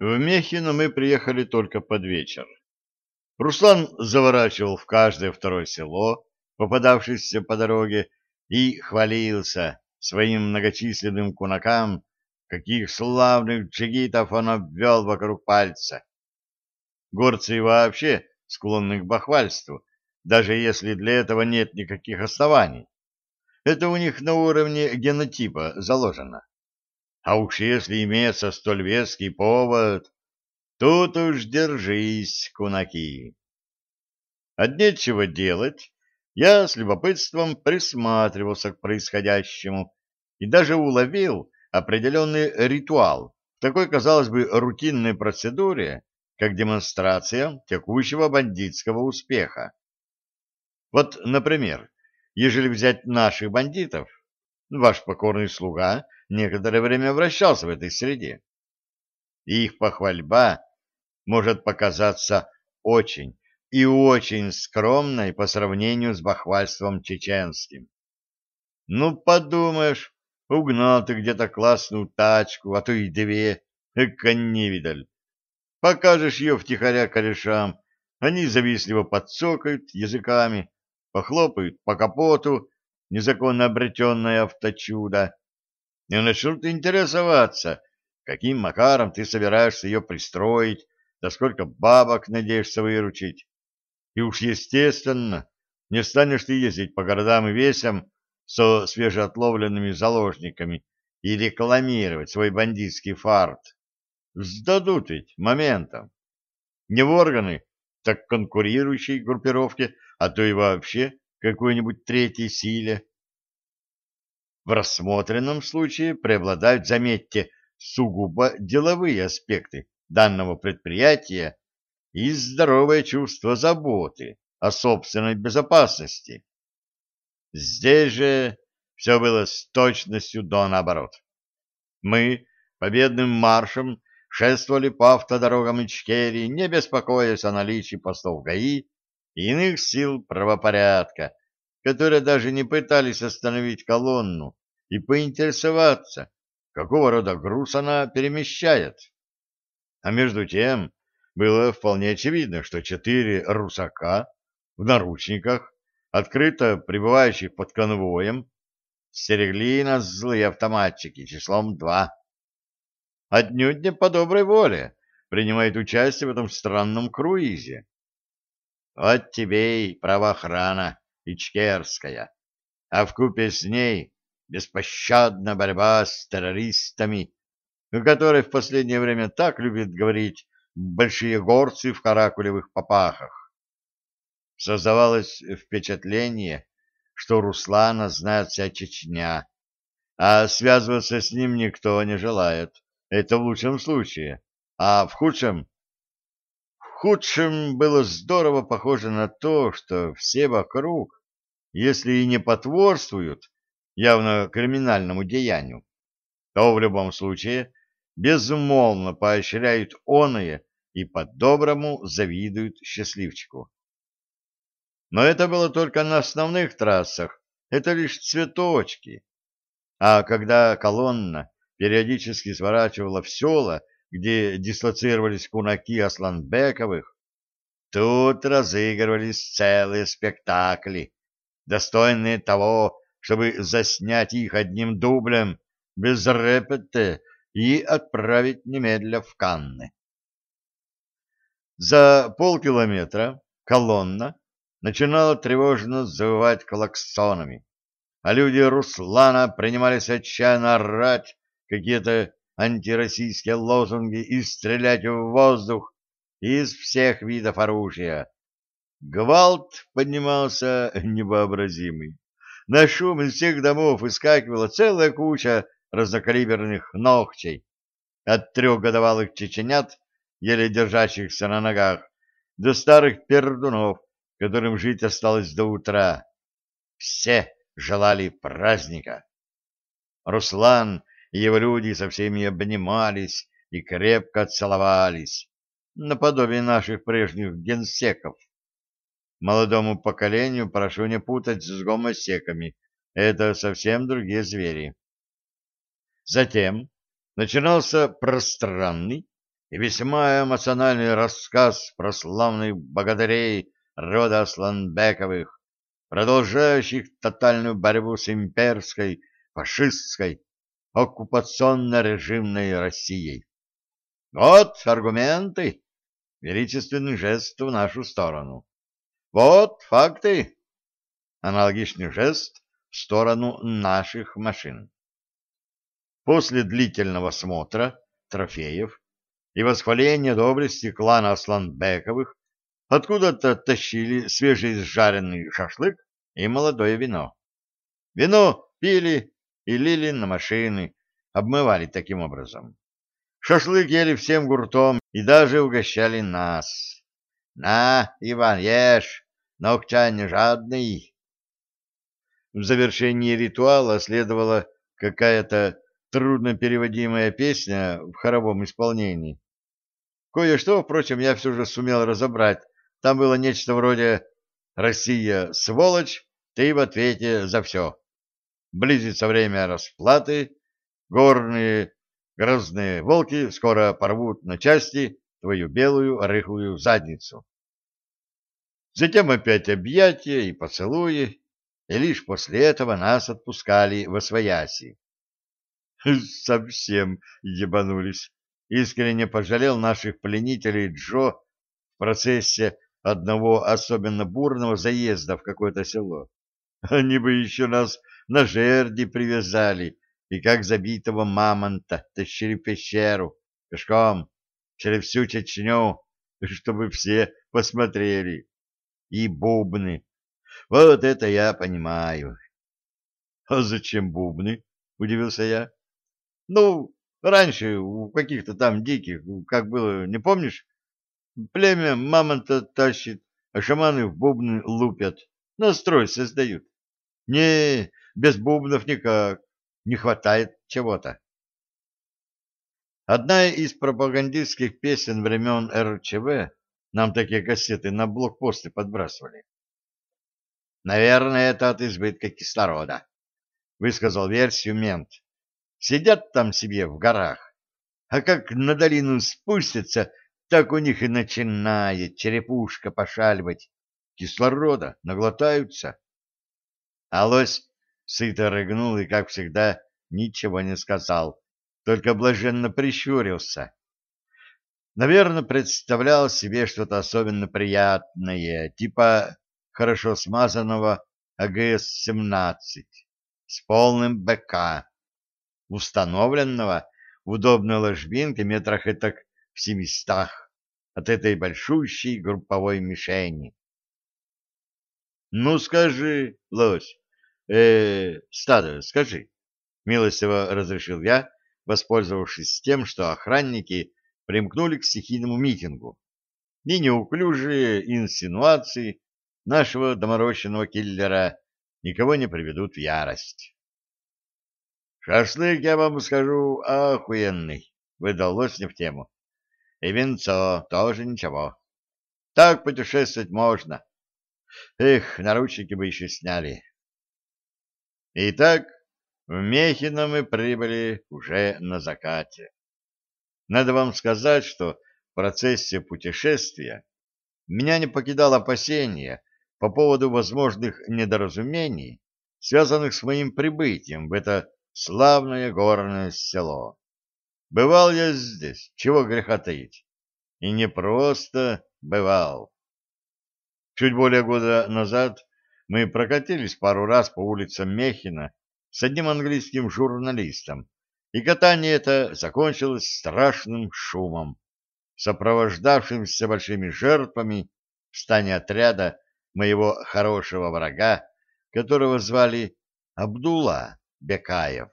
В Мехино мы приехали только под вечер. Руслан заворачивал в каждое второе село, попадавшееся по дороге, и хвалился своим многочисленным кунакам, каких славных джигитов он обвел вокруг пальца. Горцы вообще склонны к бахвальству, даже если для этого нет никаких оснований. Это у них на уровне генотипа заложено. А уж если имеется столь веский повод, тут уж держись, кунаки. От нечего делать, я с любопытством присматривался к происходящему и даже уловил определенный ритуал в такой, казалось бы, рутинной процедуре, как демонстрация текущего бандитского успеха. Вот, например, ежели взять наших бандитов, ваш покорный слуга некоторое время вращался в этой среде. И их похвальба может показаться очень и очень скромной по сравнению с бахвальством чеченским. Ну, подумаешь, угнал ты где-то классную тачку, а то и две, эка невидаль. Покажешь ее втихаря корешам, они завистливо подсокают языками, похлопают по капоту незаконно обретенное авточудо, и начнут интересоваться, каким макаром ты собираешься ее пристроить, да сколько бабок надеешься выручить. И уж естественно, не станешь ты ездить по городам и весям со свежеотловленными заложниками и рекламировать свой бандитский фарт. Сдадут ведь моментом. Не в органы, так конкурирующей группировке, а то и вообще какой-нибудь третьей силе. В рассмотренном случае преобладают, заметьте, сугубо деловые аспекты данного предприятия и здоровое чувство заботы о собственной безопасности. Здесь же все было с точностью до наоборот. Мы победным маршем шествовали по автодорогам Ичкерии, не беспокоясь о наличии постов ГАИ и иных сил правопорядка, которые даже не пытались остановить колонну и поинтересоваться, какого рода груз она перемещает. А между тем было вполне очевидно, что четыре русака в наручниках, открыто пребывающих под конвоем, стерегли нас злые автоматчики числом два. Отнюдь не по доброй воле принимает участие в этом странном круизе. Вот тебе и правоохрана ичкерская, а вкупе с ней беспощадная борьба с террористами, о которой в последнее время так любят говорить большие горцы в каракулевых попахах. Создавалось впечатление, что Руслана знает вся Чечня, а связываться с ним никто не желает. Это в лучшем случае, а в худшем худшем было здорово похоже на то, что все вокруг, если и не потворствуют явно криминальному деянию, то в любом случае безумолвно поощряют оное и по-доброму завидуют счастливчику. Но это было только на основных трассах, это лишь цветочки. А когда колонна периодически сворачивала в села, где дислоцировались кунаки Асланбековых, тут разыгрывались целые спектакли, достойные того, чтобы заснять их одним дублем, без репете, и отправить немедля в Канны. За полкилометра колонна начинала тревожно завывать клаксонами, а люди Руслана принимались отчаянно орать какие-то антироссийские лозунги и стрелять в воздух из всех видов оружия. Гвалт поднимался невообразимый. На шум из всех домов выскакивала целая куча разнокалиберных ногтей, от трехгодовалых чеченят, еле держащихся на ногах, до старых пердунов, которым жить осталось до утра. Все желали праздника. Руслан и его люди со всеми обнимались и крепко целовались, наподобие наших прежних генсеков. Молодому поколению прошу не путать с гомосеками, это совсем другие звери. Затем начинался пространный и весьма эмоциональный рассказ про славных богатырей рода Асланбековых, продолжающих тотальную борьбу с имперской, фашистской, оккупационно-режимной Россией. Вот аргументы, величественный жест в нашу сторону. Вот факты, аналогичный жест в сторону наших машин. После длительного смотра трофеев и восхваления доблести клана Асланбековых откуда-то тащили свежеизжаренный шашлык и молодое вино. Вино пили и лили на машины, обмывали таким образом. Шашлык ели всем гуртом и даже угощали нас. На, Иван, ешь, ногтя не жадный. В завершении ритуала следовала какая-то трудно переводимая песня в хоровом исполнении. Кое-что, впрочем, я все же сумел разобрать. Там было нечто вроде «Россия, сволочь, ты в ответе за все». Близится время расплаты, горные грозные волки скоро порвут на части твою белую рыхлую задницу. Затем опять объятия и поцелуи, и лишь после этого нас отпускали во свояси. Совсем ебанулись. Искренне пожалел наших пленителей Джо в процессе одного особенно бурного заезда в какое-то село. Они бы еще нас на жерди привязали и как забитого мамонта тащили пещеру пешком через всю Чечню, чтобы все посмотрели. И бубны. Вот это я понимаю. — А зачем бубны? — удивился я. — Ну, раньше у каких-то там диких, как было, не помнишь? Племя мамонта тащит, а шаманы в бубны лупят, настрой создают. Не, без бубнов никак, не хватает чего-то. Одна из пропагандистских песен времен РЧВ, нам такие кассеты на блокпосты подбрасывали. Наверное, это от избытка кислорода, высказал версию мент. Сидят там себе в горах, а как на долину спустятся, так у них и начинает черепушка пошаливать. Кислорода наглотаются. А лось сыто рыгнул и, как всегда, ничего не сказал, только блаженно прищурился. Наверное, представлял себе что-то особенно приятное, типа хорошо смазанного АГС-17 с полным БК, установленного в удобной ложбинке метрах этак в семистах от этой большущей групповой мишени. — Ну, скажи, лось, э, стадо, скажи, — милостиво разрешил я, воспользовавшись тем, что охранники примкнули к стихийному митингу, и неуклюжие инсинуации нашего доморощенного киллера никого не приведут в ярость. «Шашлык, я вам скажу, охуенный», — выдал Лоснев тему. «И венцо тоже ничего. Так путешествовать можно. Эх, наручники бы еще сняли». Итак, в Мехино мы прибыли уже на закате. Надо вам сказать, что в процессе путешествия меня не покидало опасение по поводу возможных недоразумений, связанных с моим прибытием в это славное горное село. Бывал я здесь, чего греха таить, и не просто бывал. Чуть более года назад мы прокатились пару раз по улицам Мехина с одним английским журналистом, и катание это закончилось страшным шумом, сопровождавшимся большими жертвами в стане отряда моего хорошего врага, которого звали Абдулла Бекаев.